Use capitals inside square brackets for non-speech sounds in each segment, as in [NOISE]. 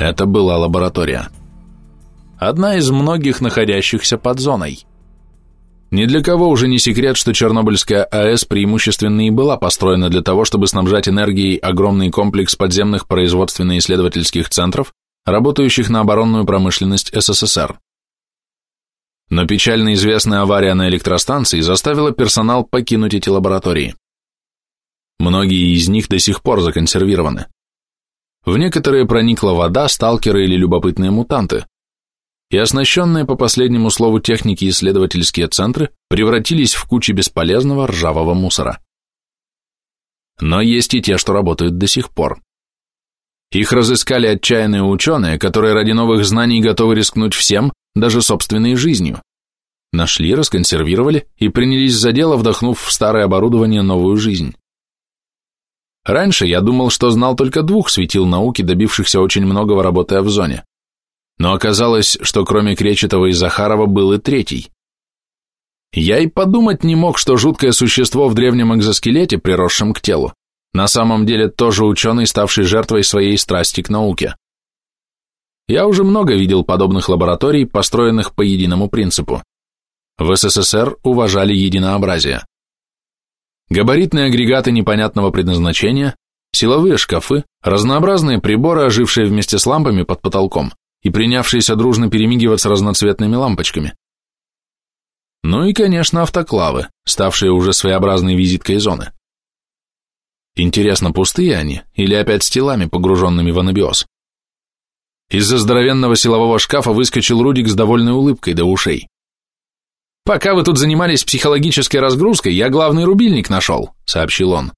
Это была лаборатория. Одна из многих находящихся под зоной. Ни для кого уже не секрет, что Чернобыльская АЭС преимущественно и была построена для того, чтобы снабжать энергией огромный комплекс подземных производственно-исследовательских центров, работающих на оборонную промышленность СССР. Но печально известная авария на электростанции заставила персонал покинуть эти лаборатории. Многие из них до сих пор законсервированы. В некоторые проникла вода, сталкеры или любопытные мутанты, и оснащенные по последнему слову техники исследовательские центры превратились в кучи бесполезного ржавого мусора. Но есть и те, что работают до сих пор. Их разыскали отчаянные ученые, которые ради новых знаний готовы рискнуть всем, даже собственной жизнью. Нашли, расконсервировали и принялись за дело, вдохнув в старое оборудование новую жизнь. Раньше я думал, что знал только двух светил науки, добившихся очень многого, работая в зоне. Но оказалось, что кроме Кречетова и Захарова был и третий. Я и подумать не мог, что жуткое существо в древнем экзоскелете, приросшем к телу, на самом деле тоже ученый, ставший жертвой своей страсти к науке. Я уже много видел подобных лабораторий, построенных по единому принципу. В СССР уважали единообразие. Габаритные агрегаты непонятного предназначения, силовые шкафы, разнообразные приборы, ожившие вместе с лампами под потолком и принявшиеся дружно перемигиваться разноцветными лампочками. Ну и, конечно, автоклавы, ставшие уже своеобразной визиткой зоны. Интересно, пустые они или опять с телами, погруженными в анабиоз? Из-за здоровенного силового шкафа выскочил Рудик с довольной улыбкой до ушей. «Пока вы тут занимались психологической разгрузкой, я главный рубильник нашел», — сообщил он.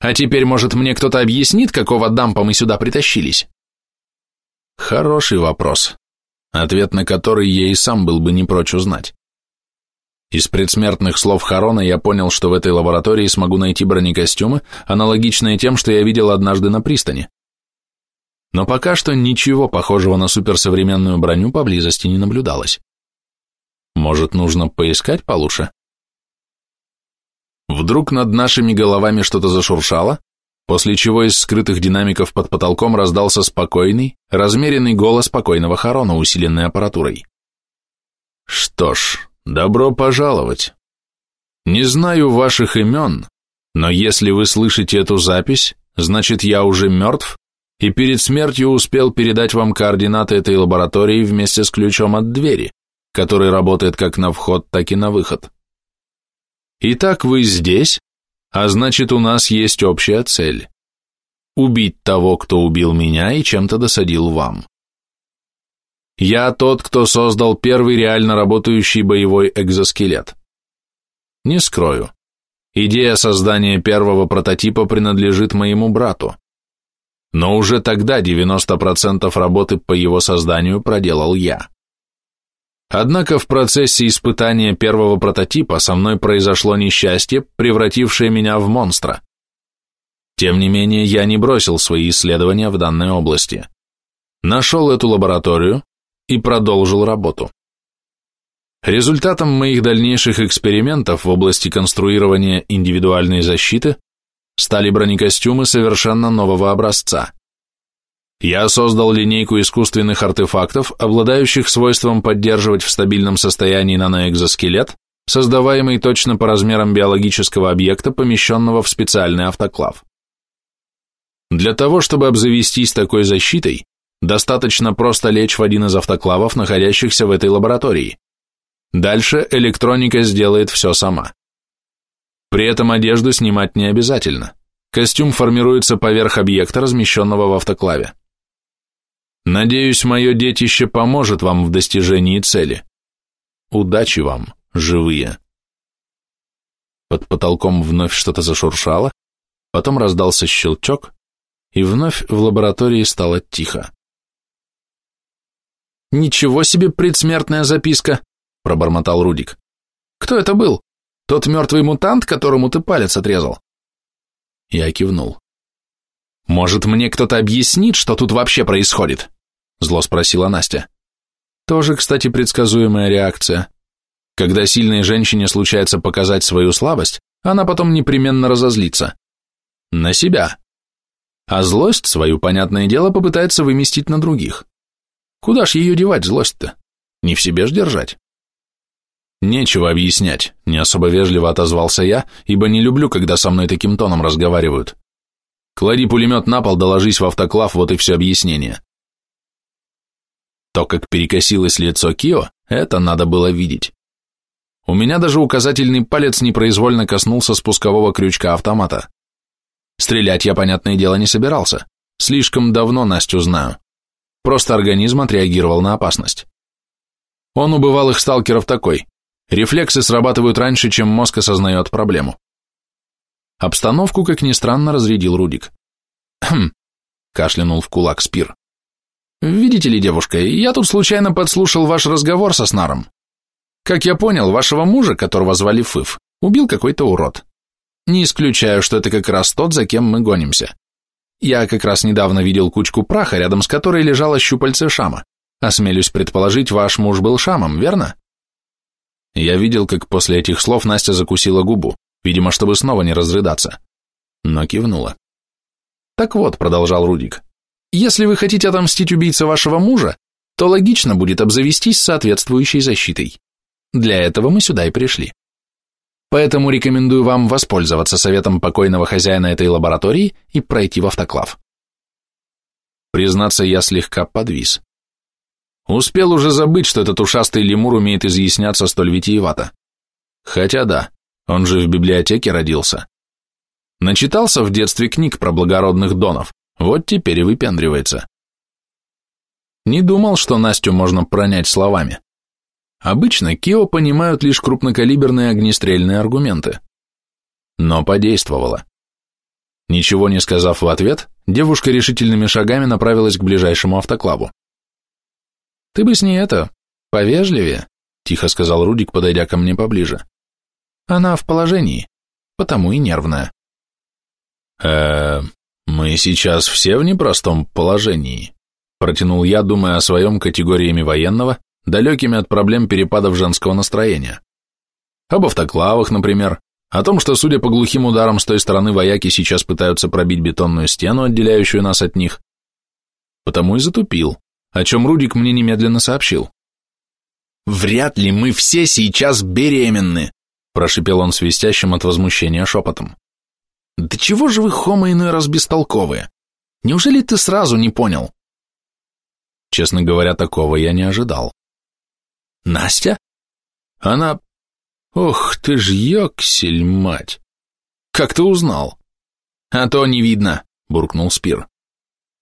«А теперь, может, мне кто-то объяснит, какого дампа мы сюда притащились?» Хороший вопрос, ответ на который я и сам был бы не прочь узнать. Из предсмертных слов Харона я понял, что в этой лаборатории смогу найти бронекостюмы, аналогичные тем, что я видел однажды на пристани. Но пока что ничего похожего на суперсовременную броню поблизости не наблюдалось. Может, нужно поискать получше? Вдруг над нашими головами что-то зашуршало, после чего из скрытых динамиков под потолком раздался спокойный, размеренный голос спокойного Харона, усиленный аппаратурой. «Что ж, добро пожаловать. Не знаю ваших имен, но если вы слышите эту запись, значит я уже мертв и перед смертью успел передать вам координаты этой лаборатории вместе с ключом от двери, который работает как на вход, так и на выход. Итак, вы здесь, а значит, у нас есть общая цель. Убить того, кто убил меня и чем-то досадил вам. Я тот, кто создал первый реально работающий боевой экзоскелет. Не скрою. Идея создания первого прототипа принадлежит моему брату. Но уже тогда 90% работы по его созданию проделал я. Однако в процессе испытания первого прототипа со мной произошло несчастье, превратившее меня в монстра. Тем не менее, я не бросил свои исследования в данной области. Нашел эту лабораторию и продолжил работу. Результатом моих дальнейших экспериментов в области конструирования индивидуальной защиты стали бронекостюмы совершенно нового образца. Я создал линейку искусственных артефактов, обладающих свойством поддерживать в стабильном состоянии наноэкзоскелет, создаваемый точно по размерам биологического объекта, помещенного в специальный автоклав. Для того, чтобы обзавестись такой защитой, достаточно просто лечь в один из автоклавов, находящихся в этой лаборатории. Дальше электроника сделает все сама. При этом одежду снимать не обязательно. Костюм формируется поверх объекта, размещенного в автоклаве. Надеюсь, мое детище поможет вам в достижении цели. Удачи вам, живые. Под потолком вновь что-то зашуршало, потом раздался щелчок, и вновь в лаборатории стало тихо. «Ничего себе предсмертная записка!» – пробормотал Рудик. «Кто это был? Тот мертвый мутант, которому ты палец отрезал?» Я кивнул. «Может, мне кто-то объяснит, что тут вообще происходит?» Зло спросила Настя. Тоже, кстати, предсказуемая реакция. Когда сильной женщине случается показать свою слабость, она потом непременно разозлится. На себя. А злость свою, понятное дело, попытается выместить на других. Куда ж ее девать, злость-то? Не в себе ж держать. Нечего объяснять, не особо вежливо отозвался я, ибо не люблю, когда со мной таким тоном разговаривают. Клади пулемет на пол, доложись в автоклав, вот и все объяснение. То, как перекосилось лицо Кио, это надо было видеть. У меня даже указательный палец непроизвольно коснулся спускового крючка автомата. Стрелять я, понятное дело, не собирался. Слишком давно Настю знаю. Просто организм отреагировал на опасность. Он у бывалых сталкеров такой. Рефлексы срабатывают раньше, чем мозг осознает проблему. Обстановку, как ни странно, разрядил Рудик. «Хм», [CLEARS THROAT] — кашлянул в кулак Спир. «Видите ли, девушка, я тут случайно подслушал ваш разговор со Снаром. Как я понял, вашего мужа, которого звали Фыф, убил какой-то урод. Не исключаю, что это как раз тот, за кем мы гонимся. Я как раз недавно видел кучку праха, рядом с которой лежало щупальце Шама. Осмелюсь предположить, ваш муж был Шамом, верно? Я видел, как после этих слов Настя закусила губу, видимо, чтобы снова не разрыдаться, но кивнула. Так вот, продолжал Рудик, если вы хотите отомстить убийце вашего мужа, то логично будет обзавестись соответствующей защитой. Для этого мы сюда и пришли. Поэтому рекомендую вам воспользоваться советом покойного хозяина этой лаборатории и пройти в автоклав. Признаться, я слегка подвис. Успел уже забыть, что этот ушастый лемур умеет изъясняться столь витиевато. Хотя да, он же в библиотеке родился. Начитался в детстве книг про благородных донов, вот теперь и выпендривается. Не думал, что Настю можно пронять словами. Обычно Кио понимают лишь крупнокалиберные огнестрельные аргументы. Но подействовало. Ничего не сказав в ответ, девушка решительными шагами направилась к ближайшему автоклаву. «Ты бы с ней это, повежливее», — тихо сказал Рудик, подойдя ко мне поближе. «Она в положении, потому и нервная». «Э, мы сейчас все в непростом положении», — протянул я, думая о своем категориями военного, далекими от проблем перепадов женского настроения. Об автоклавах, например, о том, что, судя по глухим ударам с той стороны, вояки сейчас пытаются пробить бетонную стену, отделяющую нас от них. Потому и затупил, о чем Рудик мне немедленно сообщил. «Вряд ли мы все сейчас беременны», прошипел он свистящим от возмущения шепотом. «Да чего же вы, хомо, иной раз бестолковые? Неужели ты сразу не понял?» Честно говоря, такого я не ожидал. Настя? Она... Ох ты ж ёксель, мать! Как ты узнал? А то не видно, буркнул Спир.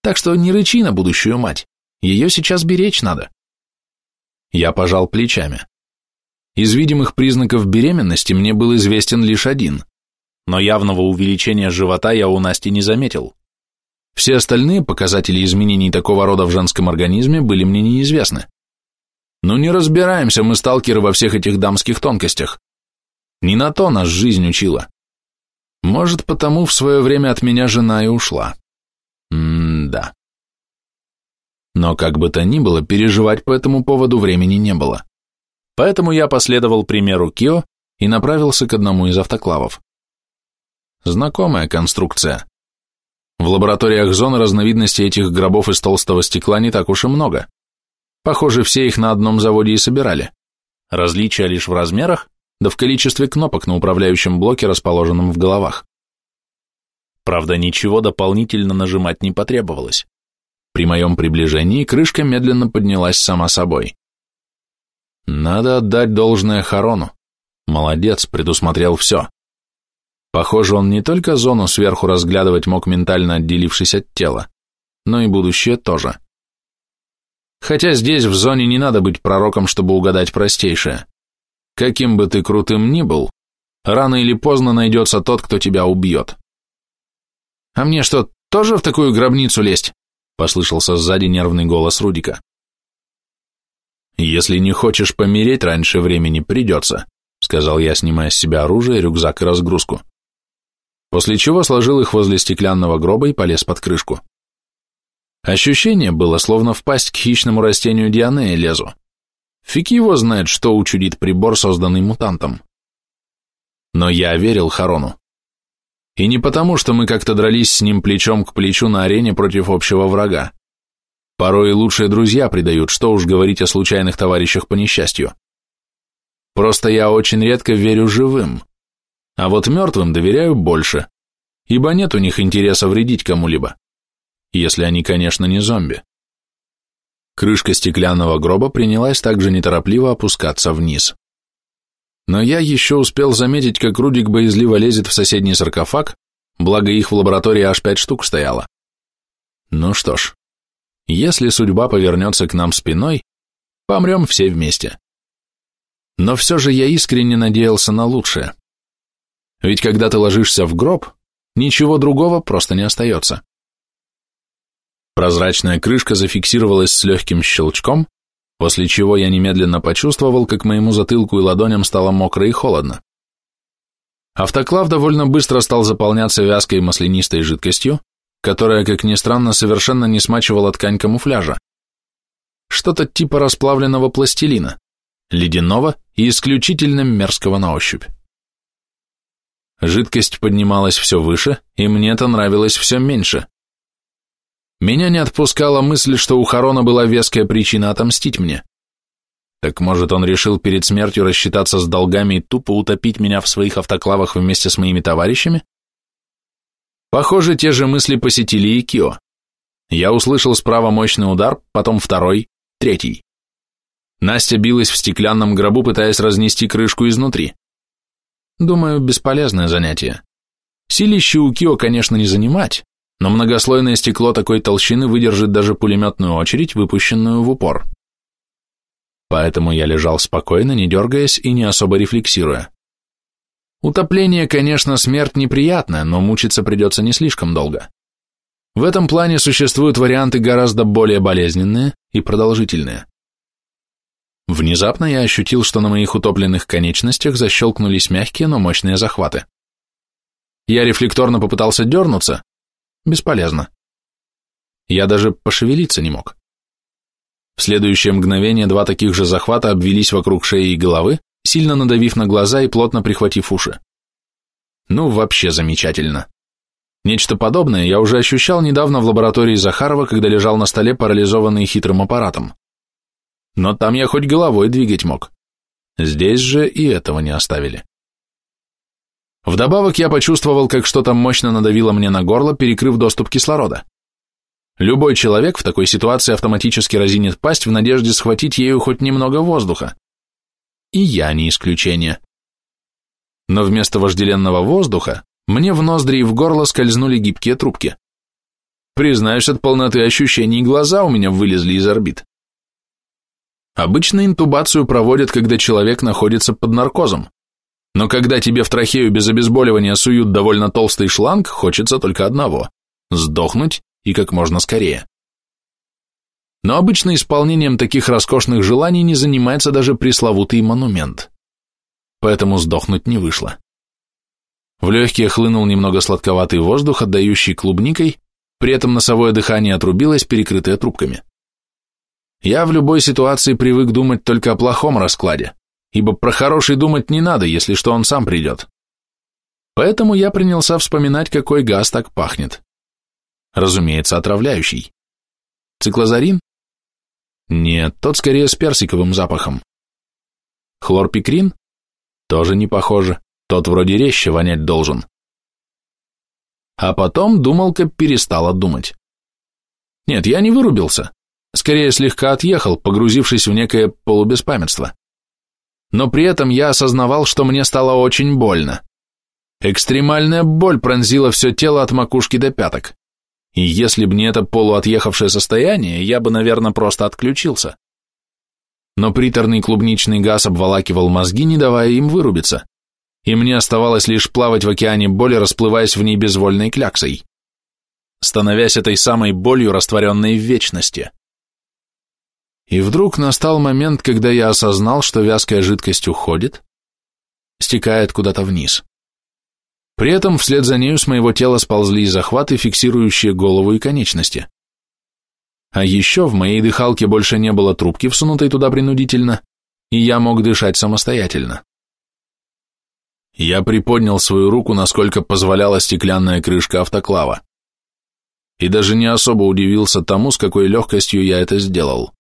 Так что не рычи на будущую мать, ее сейчас беречь надо. Я пожал плечами. Из видимых признаков беременности мне был известен лишь один, но явного увеличения живота я у Насти не заметил. Все остальные показатели изменений такого рода в женском организме были мне неизвестны. Ну не разбираемся мы, сталкеры, во всех этих дамских тонкостях. Не на то нас жизнь учила. Может, потому в свое время от меня жена и ушла. М-да. Но как бы то ни было, переживать по этому поводу времени не было. Поэтому я последовал примеру Кио и направился к одному из автоклавов. Знакомая конструкция. В лабораториях зоны разновидностей этих гробов из толстого стекла не так уж и много. Похоже, все их на одном заводе и собирали. Различия лишь в размерах, да в количестве кнопок на управляющем блоке, расположенном в головах. Правда, ничего дополнительно нажимать не потребовалось. При моем приближении крышка медленно поднялась сама собой. Надо отдать должное Харону. Молодец, предусмотрел все. Похоже, он не только зону сверху разглядывать мог ментально отделившись от тела, но и будущее тоже. Хотя здесь в зоне не надо быть пророком, чтобы угадать простейшее. Каким бы ты крутым ни был, рано или поздно найдется тот, кто тебя убьет. «А мне что, тоже в такую гробницу лезть?» — послышался сзади нервный голос Рудика. «Если не хочешь помереть раньше времени, придется», — сказал я, снимая с себя оружие, рюкзак и разгрузку. После чего сложил их возле стеклянного гроба и полез под крышку. Ощущение было, словно впасть к хищному растению Дианея лезу. Фиг его знает, что учудит прибор, созданный мутантом. Но я верил Харону. И не потому, что мы как-то дрались с ним плечом к плечу на арене против общего врага. Порой и лучшие друзья предают, что уж говорить о случайных товарищах по несчастью. Просто я очень редко верю живым, а вот мертвым доверяю больше, ибо нет у них интереса вредить кому-либо, если они, конечно, не зомби. Крышка стеклянного гроба принялась также неторопливо опускаться вниз. Но я еще успел заметить, как Рудик боязливо лезет в соседний саркофаг, благо их в лаборатории аж пять штук стояло. Ну что ж, если судьба повернется к нам спиной, помрем все вместе. Но все же я искренне надеялся на лучшее. Ведь когда ты ложишься в гроб, ничего другого просто не остается. Прозрачная крышка зафиксировалась с легким щелчком, после чего я немедленно почувствовал, как моему затылку и ладоням стало мокро и холодно. Автоклав довольно быстро стал заполняться вязкой маслянистой жидкостью, которая, как ни странно, совершенно не смачивала ткань камуфляжа. Что-то типа расплавленного пластилина, ледяного и исключительно мерзкого на ощупь. Жидкость поднималась все выше, и мне это нравилось все меньше. Меня не отпускала мысль, что у Харона была веская причина отомстить мне. Так может, он решил перед смертью рассчитаться с долгами и тупо утопить меня в своих автоклавах вместе с моими товарищами? Похоже, те же мысли посетили и Кио. Я услышал справа мощный удар, потом второй, третий. Настя билась в стеклянном гробу, пытаясь разнести крышку изнутри. Думаю, бесполезное занятие. Силище Кио, конечно, не занимать, но многослойное стекло такой толщины выдержит даже пулеметную очередь, выпущенную в упор. Поэтому я лежал спокойно, не дергаясь и не особо рефлексируя. Утопление, конечно, смерть неприятная, но мучиться придется не слишком долго. В этом плане существуют варианты гораздо более болезненные и продолжительные. Внезапно я ощутил, что на моих утопленных конечностях защелкнулись мягкие, но мощные захваты. Я рефлекторно попытался дернуться, Бесполезно. Я даже пошевелиться не мог. В следующее мгновение два таких же захвата обвелись вокруг шеи и головы, сильно надавив на глаза и плотно прихватив уши. Ну, вообще замечательно. Нечто подобное я уже ощущал недавно в лаборатории Захарова, когда лежал на столе, парализованный хитрым аппаратом. Но там я хоть головой двигать мог. Здесь же и этого не оставили. Вдобавок я почувствовал, как что-то мощно надавило мне на горло, перекрыв доступ кислорода. Любой человек в такой ситуации автоматически разинет пасть в надежде схватить ею хоть немного воздуха. И я не исключение. Но вместо вожделенного воздуха мне в ноздри и в горло скользнули гибкие трубки. Признаюсь, от полноты ощущений глаза у меня вылезли из орбит. Обычно интубацию проводят, когда человек находится под наркозом. Но когда тебе в трахею без обезболивания суют довольно толстый шланг, хочется только одного – сдохнуть и как можно скорее. Но обычно исполнением таких роскошных желаний не занимается даже пресловутый монумент. Поэтому сдохнуть не вышло. В легкие хлынул немного сладковатый воздух, отдающий клубникой, при этом носовое дыхание отрубилось, перекрытое трубками. Я в любой ситуации привык думать только о плохом раскладе, ибо про хороший думать не надо, если что он сам придет. Поэтому я принялся вспоминать, какой газ так пахнет. Разумеется, отравляющий. Циклозарин? Нет, тот скорее с персиковым запахом. Хлорпикрин? Тоже не похоже, тот вроде резче вонять должен. А потом думалка перестала думать. Нет, я не вырубился, скорее слегка отъехал, погрузившись в некое полубеспамятство но при этом я осознавал, что мне стало очень больно. Экстремальная боль пронзила все тело от макушки до пяток. И если бы не это полуотъехавшее состояние, я бы, наверное, просто отключился. Но приторный клубничный газ обволакивал мозги, не давая им вырубиться, и мне оставалось лишь плавать в океане боли, расплываясь в ней безвольной кляксой, становясь этой самой болью, растворенной в вечности. И вдруг настал момент, когда я осознал, что вязкая жидкость уходит, стекает куда-то вниз. При этом вслед за нею с моего тела сползли захваты, фиксирующие голову и конечности. А еще в моей дыхалке больше не было трубки, всунутой туда принудительно, и я мог дышать самостоятельно. Я приподнял свою руку, насколько позволяла стеклянная крышка автоклава. И даже не особо удивился тому, с какой легкостью я это сделал.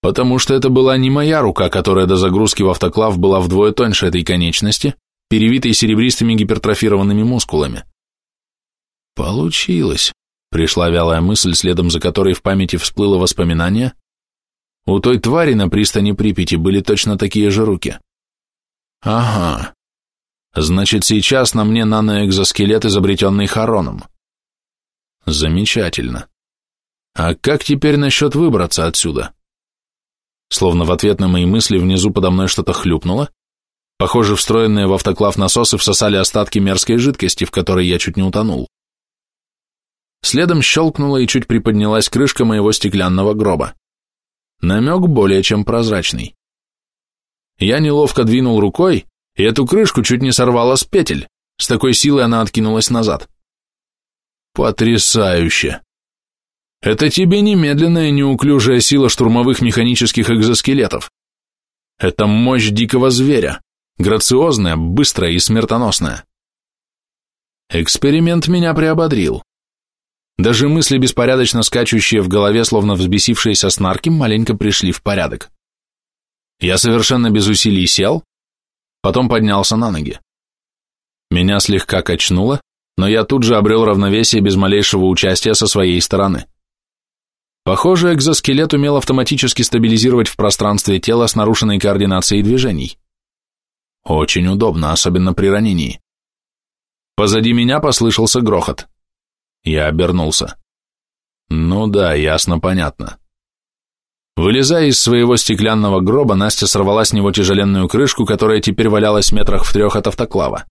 Потому что это была не моя рука, которая до загрузки в автоклав была вдвое тоньше этой конечности, перевитой серебристыми гипертрофированными мускулами. Получилось, пришла вялая мысль, следом за которой в памяти всплыло воспоминание. У той твари на пристани Припяти были точно такие же руки. Ага. Значит, сейчас на мне наноэкзоскелет, изобретенный Хароном. Замечательно. А как теперь насчет выбраться отсюда? Словно в ответ на мои мысли внизу подо мной что-то хлюпнуло. Похоже, встроенные в автоклав насосы всосали остатки мерзкой жидкости, в которой я чуть не утонул. Следом щелкнула и чуть приподнялась крышка моего стеклянного гроба. Намек более чем прозрачный. Я неловко двинул рукой, и эту крышку чуть не сорвало с петель, с такой силой она откинулась назад. Потрясающе! Это тебе немедленная неуклюжая сила штурмовых механических экзоскелетов. Это мощь дикого зверя, грациозная, быстрая и смертоносная. Эксперимент меня приободрил. Даже мысли, беспорядочно скачущие в голове, словно взбесившиеся снарки, маленько пришли в порядок. Я совершенно без усилий сел, потом поднялся на ноги. Меня слегка качнуло, но я тут же обрел равновесие без малейшего участия со своей стороны. Похоже, экзоскелет умел автоматически стабилизировать в пространстве тело с нарушенной координацией движений. Очень удобно, особенно при ранении. Позади меня послышался грохот. Я обернулся. Ну да, ясно, понятно. Вылезая из своего стеклянного гроба, Настя сорвала с него тяжеленную крышку, которая теперь валялась метрах в трех от автоклава.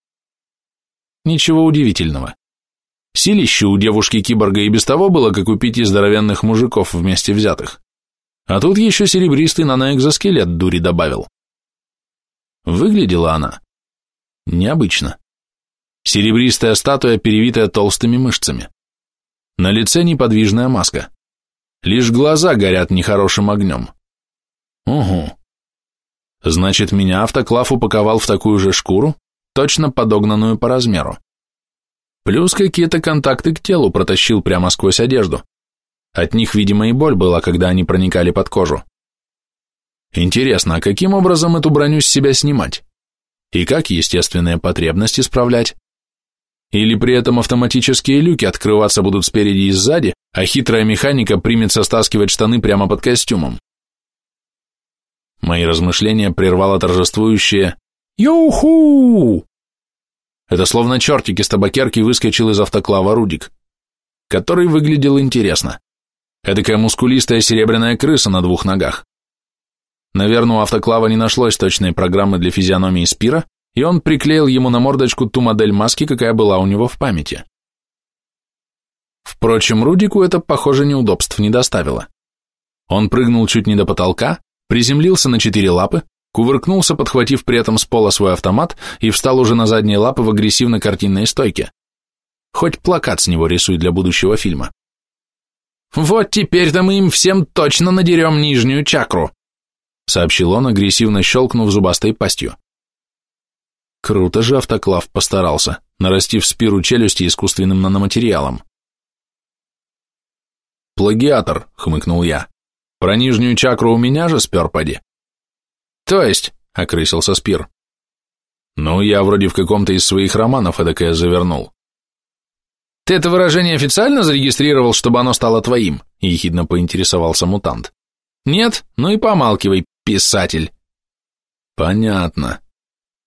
Ничего удивительного. Силище у девушки-киборга и без того было, как у пяти здоровенных мужиков вместе взятых. А тут еще серебристый наноэкзоскелет дури добавил. Выглядела она необычно. Серебристая статуя, перевитая толстыми мышцами. На лице неподвижная маска. Лишь глаза горят нехорошим огнем. Угу. Значит, меня автоклав упаковал в такую же шкуру, точно подогнанную по размеру. Плюс какие-то контакты к телу протащил прямо сквозь одежду. От них, видимо, и боль была, когда они проникали под кожу. Интересно, а каким образом эту броню с себя снимать? И как естественные потребности справлять? Или при этом автоматические люки открываться будут спереди и сзади, а хитрая механика примется стаскивать штаны прямо под костюмом? Мои размышления прервало торжествующее «Юху!». Это словно чертик из табакерки выскочил из автоклава Рудик, который выглядел интересно. Эдакая мускулистая серебряная крыса на двух ногах. Наверное, у автоклава не нашлось точной программы для физиономии Спира, и он приклеил ему на мордочку ту модель маски, какая была у него в памяти. Впрочем, Рудику это, похоже, неудобств не доставило. Он прыгнул чуть не до потолка, приземлился на четыре лапы, кувыркнулся, подхватив при этом с пола свой автомат и встал уже на задние лапы в агрессивно-картинной стойке. Хоть плакат с него рисуй для будущего фильма. «Вот теперь-то мы им всем точно надерем нижнюю чакру», сообщил он, агрессивно щелкнув зубастой пастью. Круто же автоклав постарался, нарастив спиру челюсти искусственным наноматериалом. «Плагиатор», — хмыкнул я. «Про нижнюю чакру у меня же спер поди». «То есть?» — окрысился Спир. «Ну, я вроде в каком-то из своих романов эдакое завернул». «Ты это выражение официально зарегистрировал, чтобы оно стало твоим?» — ехидно поинтересовался мутант. «Нет? Ну и помалкивай, писатель». «Понятно»,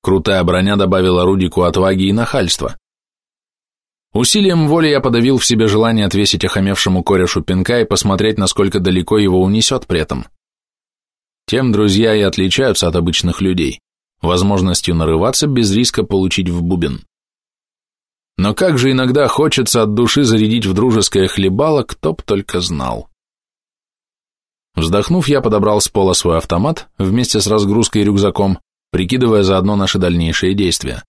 Крутая броня добавила Рудику отваги и нахальства. Усилием воли я подавил в себе желание отвесить охамевшему корешу пинка и посмотреть, насколько далеко его унесет при этом. Тем друзья и отличаются от обычных людей, возможностью нарываться без риска получить в бубен. Но как же иногда хочется от души зарядить в дружеское хлебало, кто б только знал. Вздохнув, я подобрал с пола свой автомат вместе с разгрузкой и рюкзаком прикидывая заодно наши дальнейшие действия.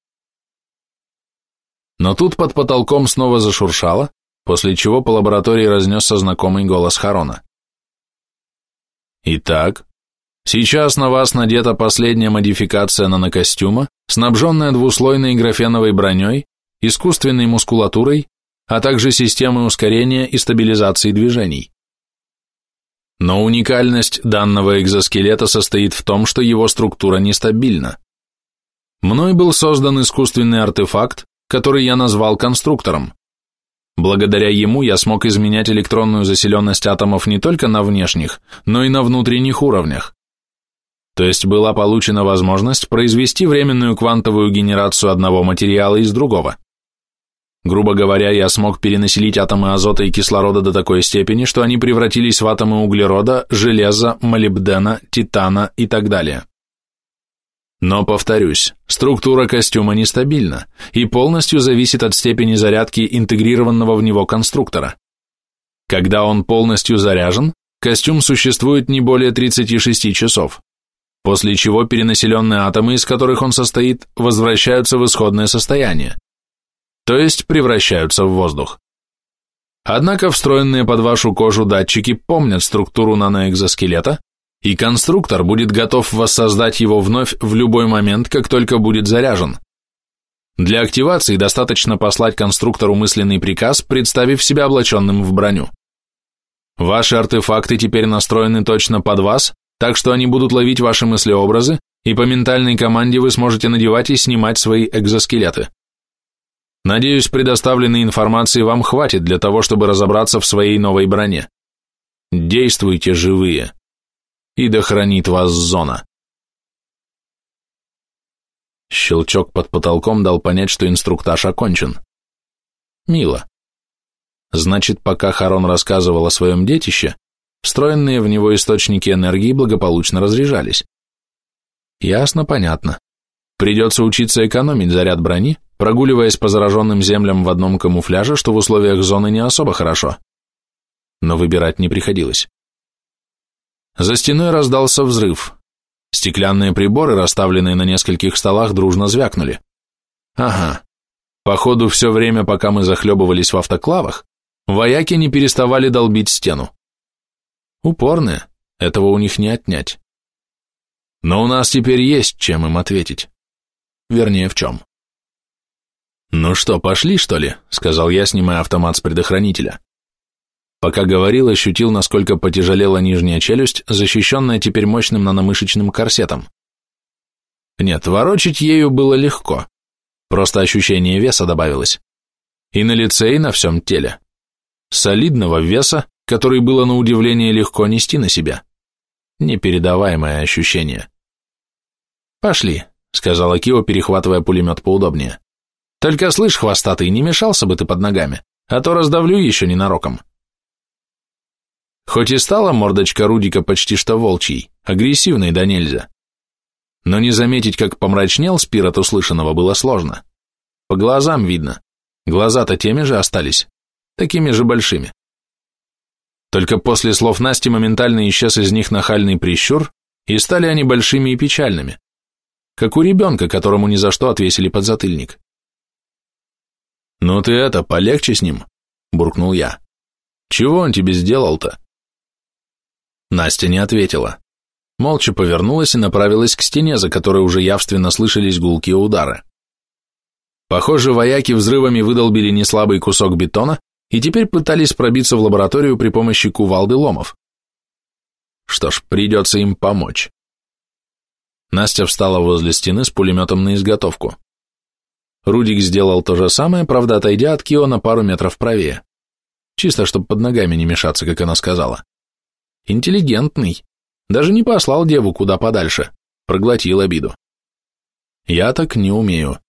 Но тут под потолком снова зашуршало, после чего по лаборатории разнесся знакомый голос Харона. «Итак, Сейчас на вас надета последняя модификация нанокостюма, снабженная двуслойной графеновой броней, искусственной мускулатурой, а также системой ускорения и стабилизации движений. Но уникальность данного экзоскелета состоит в том, что его структура нестабильна. Мной был создан искусственный артефакт, который я назвал конструктором. Благодаря ему я смог изменять электронную заселенность атомов не только на внешних, но и на внутренних уровнях. То есть была получена возможность произвести временную квантовую генерацию одного материала из другого. Грубо говоря, я смог перенаселить атомы азота и кислорода до такой степени, что они превратились в атомы углерода, железа, молибдена, титана и так далее. Но, повторюсь, структура костюма нестабильна и полностью зависит от степени зарядки интегрированного в него конструктора. Когда он полностью заряжен, костюм существует не более 36 часов, после чего перенаселенные атомы, из которых он состоит, возвращаются в исходное состояние, то есть превращаются в воздух. Однако встроенные под вашу кожу датчики помнят структуру наноэкзоскелета и конструктор будет готов воссоздать его вновь в любой момент, как только будет заряжен. Для активации достаточно послать конструктору мысленный приказ, представив себя облаченным в броню. Ваши артефакты теперь настроены точно под вас, так что они будут ловить ваши мыслеобразы, и по ментальной команде вы сможете надевать и снимать свои экзоскелеты. Надеюсь, предоставленной информации вам хватит для того, чтобы разобраться в своей новой броне. Действуйте живые и да хранит вас зона. Щелчок под потолком дал понять, что инструктаж окончен. Мило. Значит, пока Харон рассказывал о своем детище, встроенные в него источники энергии благополучно разряжались. Ясно, понятно. Придется учиться экономить заряд брони, прогуливаясь по зараженным землям в одном камуфляже, что в условиях зоны не особо хорошо. Но выбирать не приходилось. За стеной раздался взрыв. Стеклянные приборы, расставленные на нескольких столах, дружно звякнули. Ага. Походу, все время, пока мы захлебывались в автоклавах, вояки не переставали долбить стену. Упорные, этого у них не отнять. Но у нас теперь есть чем им ответить. Вернее, в чем. «Ну что, пошли, что ли?» — сказал я, снимая автомат с предохранителя. Пока говорил, ощутил, насколько потяжелела нижняя челюсть, защищенная теперь мощным наномышечным корсетом. Нет, ворочить ею было легко. Просто ощущение веса добавилось. И на лице, и на всем теле. Солидного веса, который было на удивление легко нести на себя. Непередаваемое ощущение. «Пошли», — сказала Кио, перехватывая пулемет поудобнее. «Только слышь, хвостатый, не мешался бы ты под ногами, а то раздавлю еще ненароком». Хоть и стала мордочка Рудика почти что волчьей, агрессивной да нельзя. Но не заметить, как помрачнел Спир от услышанного, было сложно. По глазам видно. Глаза-то теми же остались, такими же большими. Только после слов Насти моментально исчез из них нахальный прищур, и стали они большими и печальными, как у ребенка, которому ни за что отвесили подзатыльник. «Ну ты это, полегче с ним», — буркнул я. «Чего он тебе сделал-то?» Настя не ответила. Молча повернулась и направилась к стене, за которой уже явственно слышались гулкие удары. Похоже, вояки взрывами выдолбили неслабый кусок бетона и теперь пытались пробиться в лабораторию при помощи кувалды ломов. Что ж, придется им помочь. Настя встала возле стены с пулеметом на изготовку. Рудик сделал то же самое, правда, отойдя от Кио на пару метров правее. Чисто, чтобы под ногами не мешаться, как она сказала. Интеллигентный. Даже не послал деву куда подальше. Проглотил обиду. Я так не умею.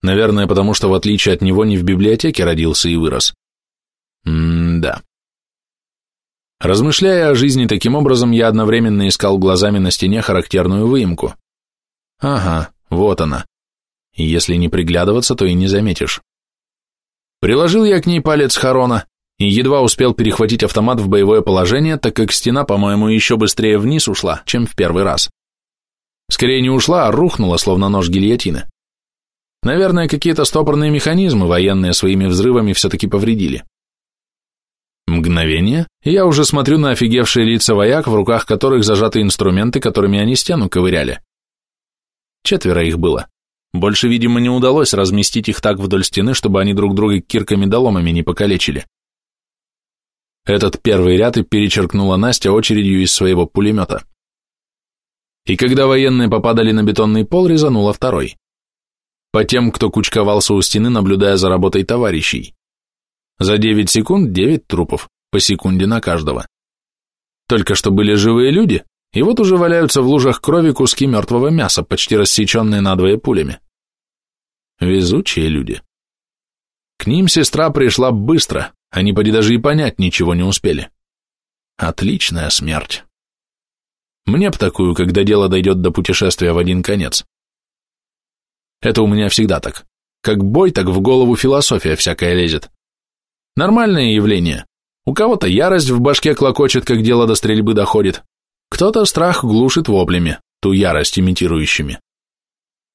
Наверное, потому что в отличие от него не в библиотеке родился и вырос. М-да. Размышляя о жизни таким образом, я одновременно искал глазами на стене характерную выемку. Ага, вот она. Если не приглядываться, то и не заметишь. Приложил я к ней палец Харона, и едва успел перехватить автомат в боевое положение, так как стена, по-моему, еще быстрее вниз ушла, чем в первый раз. Скорее не ушла, а рухнула, словно нож гильотины. Наверное, какие-то стопорные механизмы военные своими взрывами все-таки повредили. Мгновение, и я уже смотрю на офигевшие лица вояк, в руках которых зажаты инструменты, которыми они стену ковыряли. Четверо их было. Больше, видимо, не удалось разместить их так вдоль стены, чтобы они друг друга кирками да ломами не покалечили. Этот первый ряд и перечеркнула Настя очередью из своего пулемета. И когда военные попадали на бетонный пол, резанула второй. По тем, кто кучковался у стены, наблюдая за работой товарищей. За 9 секунд 9 трупов, по секунде на каждого. Только что были живые люди, и вот уже валяются в лужах крови куски мертвого мяса, почти рассеченные надвое пулями. Везучие люди. К ним сестра пришла быстро, они поди даже и понять ничего не успели. Отличная смерть. Мне б такую, когда дело дойдет до путешествия в один конец. Это у меня всегда так. Как бой, так в голову философия всякая лезет. Нормальное явление. У кого-то ярость в башке клокочет, как дело до стрельбы доходит. Кто-то страх глушит воплями, ту ярость имитирующими.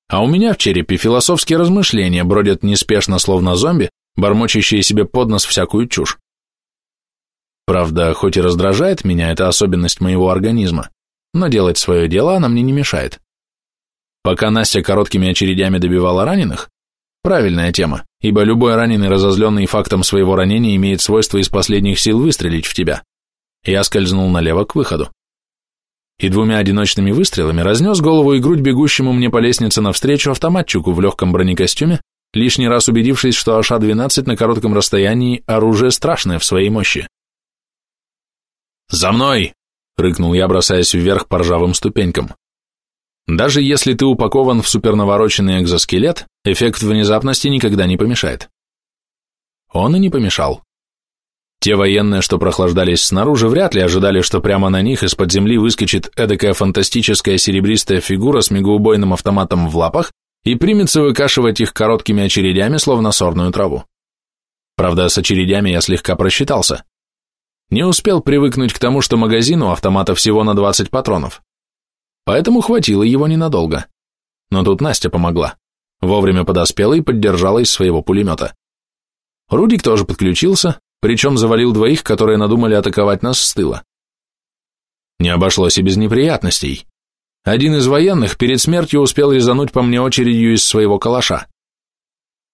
А у меня в черепе философские размышления бродят неспешно, словно зомби, бормочащие себе под нос всякую чушь. Правда, хоть и раздражает меня эта особенность моего организма, но делать свое дело она мне не мешает. Пока Настя короткими очередями добивала раненых, Правильная тема, ибо любой раненый, разозленный фактом своего ранения, имеет свойство из последних сил выстрелить в тебя. Я скользнул налево к выходу. И двумя одиночными выстрелами разнес голову и грудь бегущему мне по лестнице навстречу автоматчику в легком бронекостюме, лишний раз убедившись, что АШ-12 на коротком расстоянии оружие страшное в своей мощи. «За мной!» — рыкнул я, бросаясь вверх по ржавым ступенькам. Даже если ты упакован в супернавороченный экзоскелет, эффект внезапности никогда не помешает. Он и не помешал. Те военные, что прохлаждались снаружи, вряд ли ожидали, что прямо на них из-под земли выскочит эдакая фантастическая серебристая фигура с мегаубойным автоматом в лапах и примется выкашивать их короткими очередями, словно сорную траву. Правда, с очередями я слегка просчитался. Не успел привыкнуть к тому, что магазин у автомата всего на 20 патронов поэтому хватило его ненадолго. Но тут Настя помогла. Вовремя подоспела и поддержала из своего пулемета. Рудик тоже подключился, причем завалил двоих, которые надумали атаковать нас с тыла. Не обошлось и без неприятностей. Один из военных перед смертью успел резануть по мне очередью из своего калаша.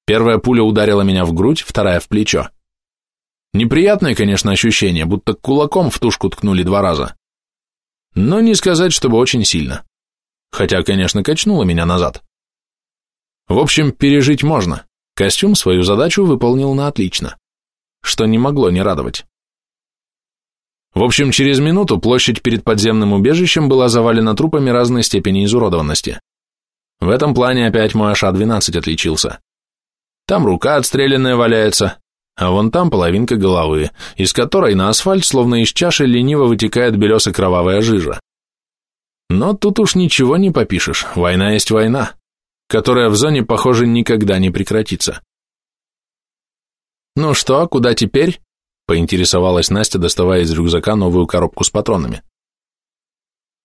Первая пуля ударила меня в грудь, вторая в плечо. Неприятное, конечно, ощущение, будто кулаком в тушку ткнули два раза но не сказать, чтобы очень сильно. Хотя, конечно, качнуло меня назад. В общем, пережить можно. Костюм свою задачу выполнил на отлично, что не могло не радовать. В общем, через минуту площадь перед подземным убежищем была завалена трупами разной степени изуродованности. В этом плане опять мой АШ-12 отличился. Там рука отстрелянная валяется, а вон там половинка головы, из которой на асфальт, словно из чаши, лениво вытекает белесо-кровавая жижа. Но тут уж ничего не попишешь, война есть война, которая в зоне, похоже, никогда не прекратится. «Ну что, куда теперь?» – поинтересовалась Настя, доставая из рюкзака новую коробку с патронами.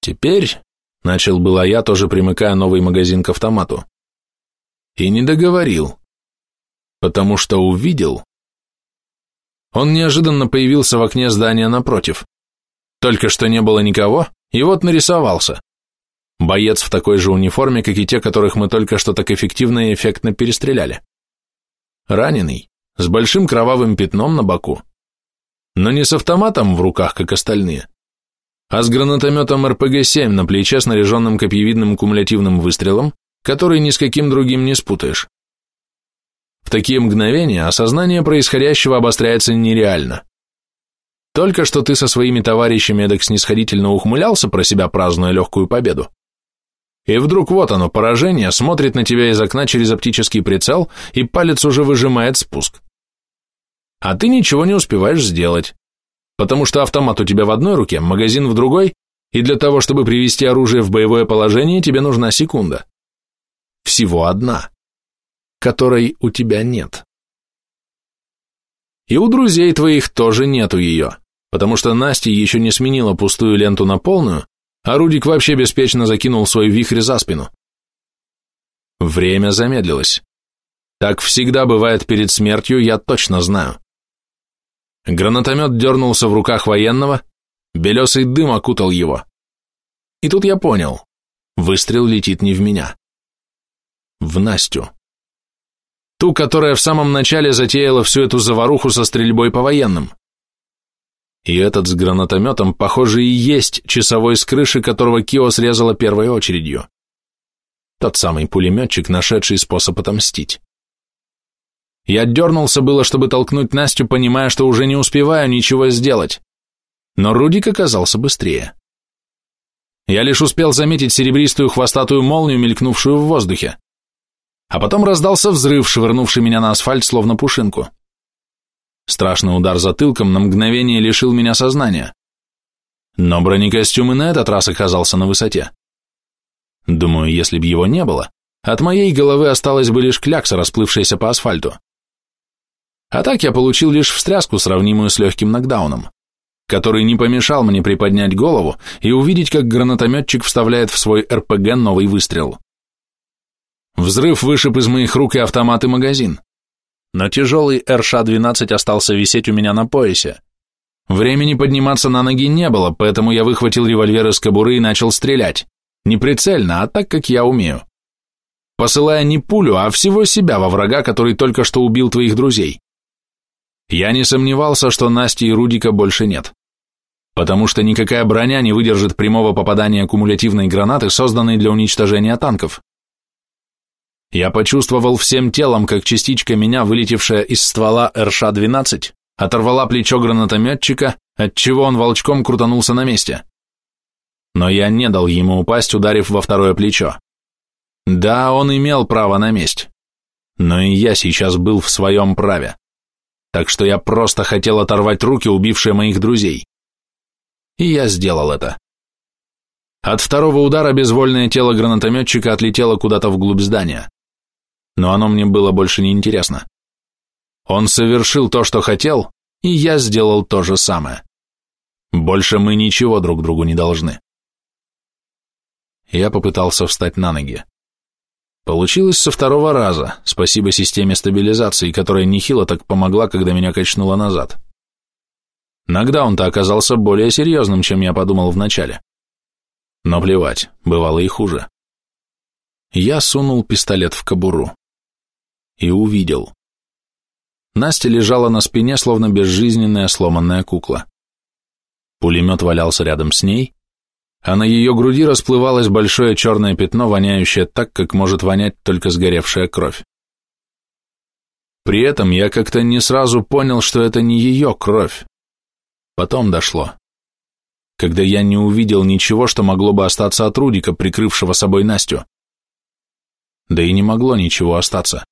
«Теперь», – начал была я, тоже примыкая новый магазин к автомату. И не договорил, потому что увидел, он неожиданно появился в окне здания напротив. Только что не было никого, и вот нарисовался. Боец в такой же униформе, как и те, которых мы только что так эффективно и эффектно перестреляли. Раненый, с большим кровавым пятном на боку. Но не с автоматом в руках, как остальные, а с гранатометом РПГ-7 на плече, снаряженным копьевидным кумулятивным выстрелом, который ни с каким другим не спутаешь. В такие мгновения осознание происходящего обостряется нереально. Только что ты со своими товарищами эдак снисходительно ухмылялся про себя, празднуя легкую победу. И вдруг вот оно, поражение, смотрит на тебя из окна через оптический прицел, и палец уже выжимает спуск. А ты ничего не успеваешь сделать, потому что автомат у тебя в одной руке, магазин в другой, и для того, чтобы привести оружие в боевое положение, тебе нужна секунда. Всего одна которой у тебя нет. И у друзей твоих тоже нету ее, потому что Настя еще не сменила пустую ленту на полную, а Рудик вообще беспечно закинул свой вихрь за спину. Время замедлилось. Так всегда бывает перед смертью, я точно знаю. Гранатомет дернулся в руках военного, белесый дым окутал его. И тут я понял, выстрел летит не в меня. В Настю. Ту, которая в самом начале затеяла всю эту заваруху со стрельбой по военным. И этот с гранатометом, похоже, и есть часовой с крыши, которого Кио срезала первой очередью. Тот самый пулеметчик, нашедший способ отомстить. Я дернулся было, чтобы толкнуть Настю, понимая, что уже не успеваю ничего сделать. Но Рудик оказался быстрее. Я лишь успел заметить серебристую хвостатую молнию, мелькнувшую в воздухе. А потом раздался взрыв, швырнувший меня на асфальт, словно пушинку. Страшный удар затылком на мгновение лишил меня сознания. Но бронекостюм и на этот раз оказался на высоте. Думаю, если б его не было, от моей головы осталась бы лишь клякса, расплывшаяся по асфальту. А так я получил лишь встряску, сравнимую с легким нокдауном, который не помешал мне приподнять голову и увидеть, как гранатометчик вставляет в свой РПГ новый выстрел. Взрыв вышиб из моих рук и автомат и магазин. Но тяжелый РШ-12 остался висеть у меня на поясе. Времени подниматься на ноги не было, поэтому я выхватил револьвер из кобуры и начал стрелять. Не прицельно, а так, как я умею. Посылая не пулю, а всего себя во врага, который только что убил твоих друзей. Я не сомневался, что Насти и Рудика больше нет. Потому что никакая броня не выдержит прямого попадания кумулятивной гранаты, созданной для уничтожения танков. Я почувствовал всем телом, как частичка меня, вылетевшая из ствола РШ-12, оторвала плечо гранатометчика, отчего он волчком крутанулся на месте. Но я не дал ему упасть, ударив во второе плечо. Да, он имел право на месть. Но и я сейчас был в своем праве. Так что я просто хотел оторвать руки, убившие моих друзей. И я сделал это. От второго удара безвольное тело гранатометчика отлетело куда-то вглубь здания но оно мне было больше не интересно. Он совершил то, что хотел, и я сделал то же самое. Больше мы ничего друг другу не должны. Я попытался встать на ноги. Получилось со второго раза, спасибо системе стабилизации, которая нехило так помогла, когда меня качнуло назад. Нокдаун-то оказался более серьезным, чем я подумал вначале. Но плевать, бывало и хуже. Я сунул пистолет в кобуру и увидел. Настя лежала на спине, словно безжизненная сломанная кукла. Пулемет валялся рядом с ней, а на ее груди расплывалось большое черное пятно, воняющее так, как может вонять только сгоревшая кровь. При этом я как-то не сразу понял, что это не ее кровь. Потом дошло. Когда я не увидел ничего, что могло бы остаться от Рудика, прикрывшего собой Настю. Да и не могло ничего остаться.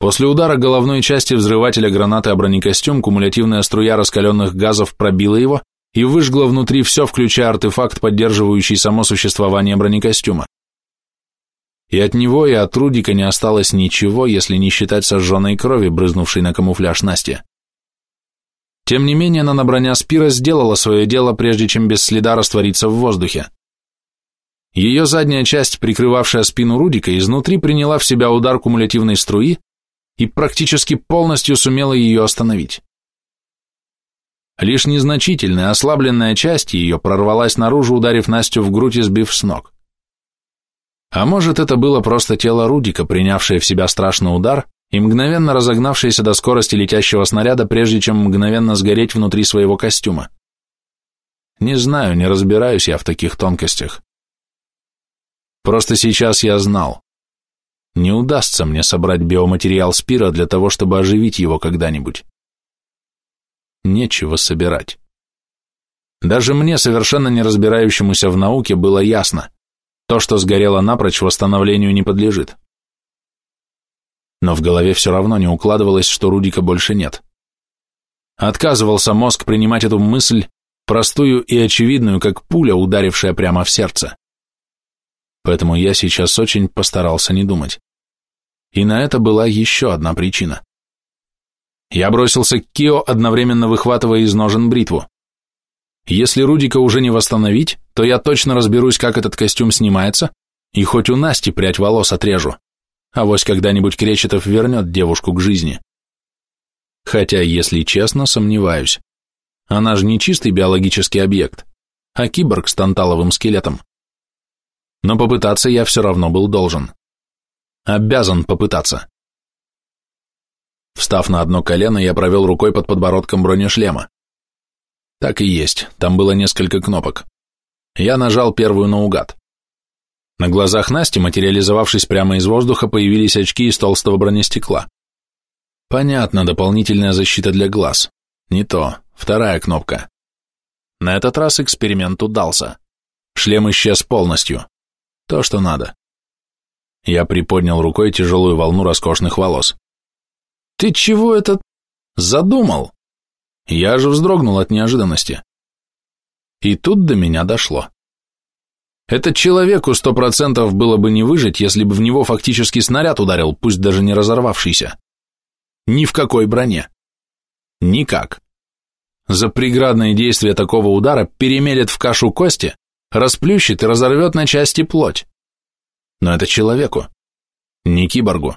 После удара головной части взрывателя гранаты о бронекостюм кумулятивная струя раскаленных газов пробила его и выжгла внутри все, включая артефакт, поддерживающий само существование бронекостюма. И от него, и от Рудика не осталось ничего, если не считать сожженной крови, брызнувшей на камуфляж Насти. Тем не менее, наноброня Спира сделала свое дело, прежде чем без следа раствориться в воздухе. Ее задняя часть, прикрывавшая спину Рудика, изнутри приняла в себя удар кумулятивной струи, и практически полностью сумела ее остановить. Лишь незначительная, ослабленная часть ее прорвалась наружу, ударив Настю в грудь и сбив с ног. А может, это было просто тело Рудика, принявшее в себя страшный удар и мгновенно разогнавшееся до скорости летящего снаряда, прежде чем мгновенно сгореть внутри своего костюма. Не знаю, не разбираюсь я в таких тонкостях. Просто сейчас я знал. Не удастся мне собрать биоматериал Спира для того, чтобы оживить его когда-нибудь. Нечего собирать. Даже мне, совершенно не разбирающемуся в науке, было ясно, то, что сгорело напрочь, восстановлению не подлежит. Но в голове все равно не укладывалось, что Рудика больше нет. Отказывался мозг принимать эту мысль, простую и очевидную, как пуля, ударившая прямо в сердце поэтому я сейчас очень постарался не думать. И на это была еще одна причина. Я бросился к Кио, одновременно выхватывая из ножен бритву. Если Рудика уже не восстановить, то я точно разберусь, как этот костюм снимается, и хоть у Насти прядь волос отрежу. а Авось когда-нибудь Кречетов вернет девушку к жизни. Хотя, если честно, сомневаюсь. Она же не чистый биологический объект, а киборг с танталовым скелетом. Но попытаться я все равно был должен. Обязан попытаться. Встав на одно колено, я провел рукой под подбородком бронешлема. Так и есть, там было несколько кнопок. Я нажал первую наугад. На глазах Насти, материализовавшись прямо из воздуха, появились очки из толстого бронестекла. Понятно, дополнительная защита для глаз. Не то, вторая кнопка. На этот раз эксперимент удался. Шлем исчез полностью. То, что надо. Я приподнял рукой тяжелую волну роскошных волос. «Ты чего это задумал?» Я же вздрогнул от неожиданности. И тут до меня дошло. Этот человеку сто процентов было бы не выжить, если бы в него фактически снаряд ударил, пусть даже не разорвавшийся. Ни в какой броне. Никак. За преградное действие такого удара перемелет в кашу кости, расплющит и разорвет на части плоть. Но это человеку, не киборгу.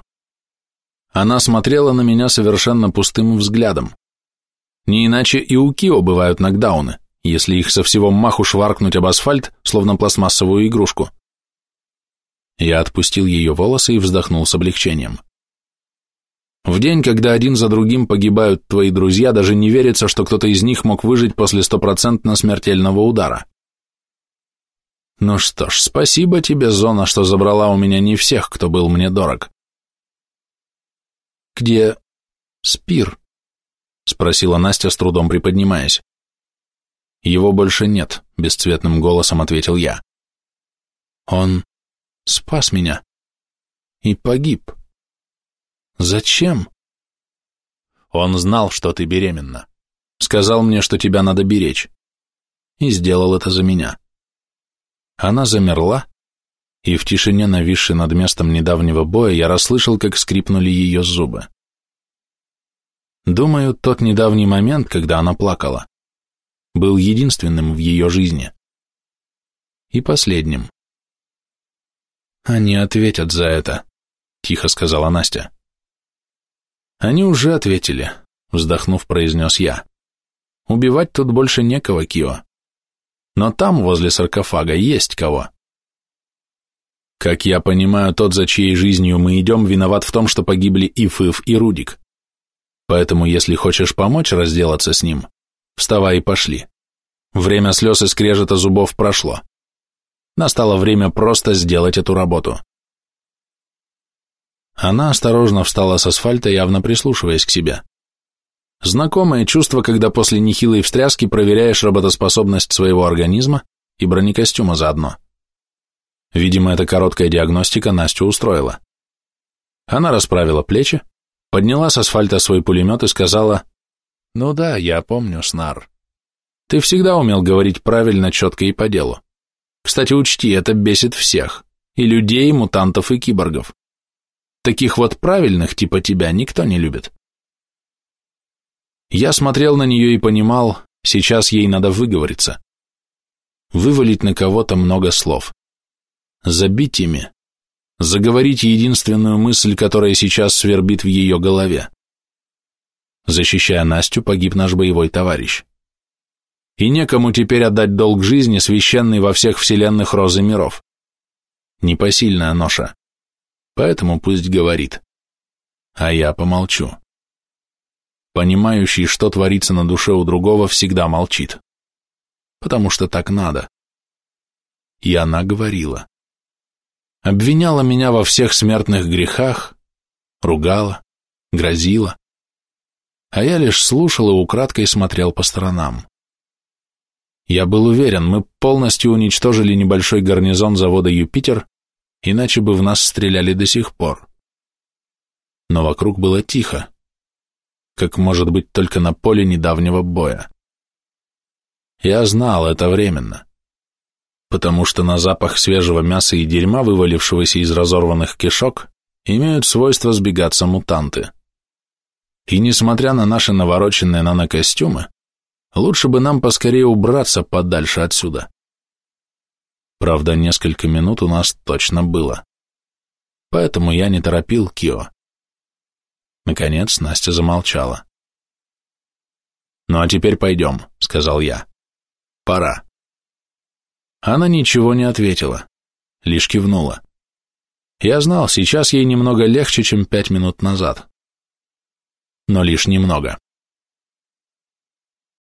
Она смотрела на меня совершенно пустым взглядом. Не иначе и у Кио бывают нокдауны, если их со всего маху шваркнуть об асфальт, словно пластмассовую игрушку. Я отпустил ее волосы и вздохнул с облегчением. В день, когда один за другим погибают твои друзья, даже не верится, что кто-то из них мог выжить после стопроцентно смертельного удара. Ну что ж, спасибо тебе, Зона, что забрала у меня не всех, кто был мне дорог. Где Спир? Спросила Настя, с трудом приподнимаясь. Его больше нет, бесцветным голосом ответил я. Он спас меня и погиб. Зачем? Он знал, что ты беременна. Сказал мне, что тебя надо беречь. И сделал это за меня. Она замерла, и в тишине, нависшей над местом недавнего боя, я расслышал, как скрипнули ее зубы. Думаю, тот недавний момент, когда она плакала, был единственным в ее жизни. И последним. «Они ответят за это», — тихо сказала Настя. «Они уже ответили», — вздохнув, произнес я. «Убивать тут больше некого, Кио. Но там, возле саркофага, есть кого». Как я понимаю, тот, за чьей жизнью мы идем, виноват в том, что погибли и Фыв, и Рудик. Поэтому, если хочешь помочь разделаться с ним, вставай и пошли. Время слез и скрежета зубов прошло. Настало время просто сделать эту работу. Она осторожно встала с асфальта, явно прислушиваясь к себе. Знакомое чувство, когда после нехилой встряски проверяешь работоспособность своего организма и бронекостюма заодно. Видимо, эта короткая диагностика Настю устроила. Она расправила плечи, подняла с асфальта свой пулемет и сказала, «Ну да, я помню, Снар. Ты всегда умел говорить правильно, четко и по делу. Кстати, учти, это бесит всех, и людей, и мутантов, и киборгов. Таких вот правильных, типа тебя, никто не любит. Я смотрел на нее и понимал, сейчас ей надо выговориться. Вывалить на кого-то много слов. Забить ими. Заговорить единственную мысль, которая сейчас свербит в ее голове. Защищая Настю, погиб наш боевой товарищ. И некому теперь отдать долг жизни, священный во всех вселенных розы миров. Непосильная ноша. Поэтому пусть говорит. А я помолчу. Понимающий, что творится на душе у другого, всегда молчит. Потому что так надо. И она говорила. Обвиняла меня во всех смертных грехах, ругала, грозила. А я лишь слушал и украдкой смотрел по сторонам. Я был уверен, мы полностью уничтожили небольшой гарнизон завода «Юпитер», иначе бы в нас стреляли до сих пор. Но вокруг было тихо, как может быть только на поле недавнего боя. Я знал, это временно, потому что на запах свежего мяса и дерьма, вывалившегося из разорванных кишок, имеют свойство сбегаться мутанты. И несмотря на наши навороченные нанокостюмы, лучше бы нам поскорее убраться подальше отсюда. Правда, несколько минут у нас точно было. Поэтому я не торопил Кио. Наконец Настя замолчала. «Ну а теперь пойдем», — сказал я. «Пора». Она ничего не ответила, лишь кивнула. Я знал, сейчас ей немного легче, чем пять минут назад. Но лишь немного.